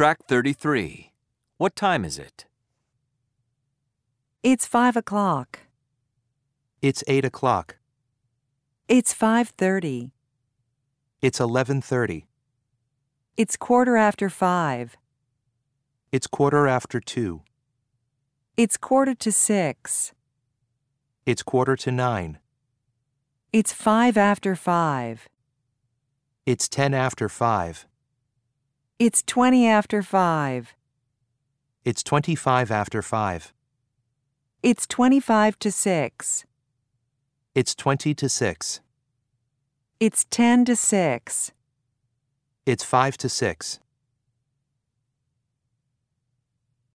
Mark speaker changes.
Speaker 1: Track 33. What time is it?
Speaker 2: It's five o'clock.
Speaker 3: It's 8 o'clock.
Speaker 2: It's five thirty.
Speaker 3: It's 11:30.
Speaker 2: It's quarter after five.
Speaker 3: It's quarter after 2.
Speaker 2: It's quarter to six.
Speaker 3: It's quarter to 9.
Speaker 2: It's five after five.
Speaker 3: It's 10 after 5.
Speaker 2: It's twenty after five.
Speaker 3: It's 25 after 5.
Speaker 2: It's twenty-five to six.
Speaker 3: It's 20 to 6.
Speaker 2: It's ten to six.
Speaker 3: It's 5 to 6.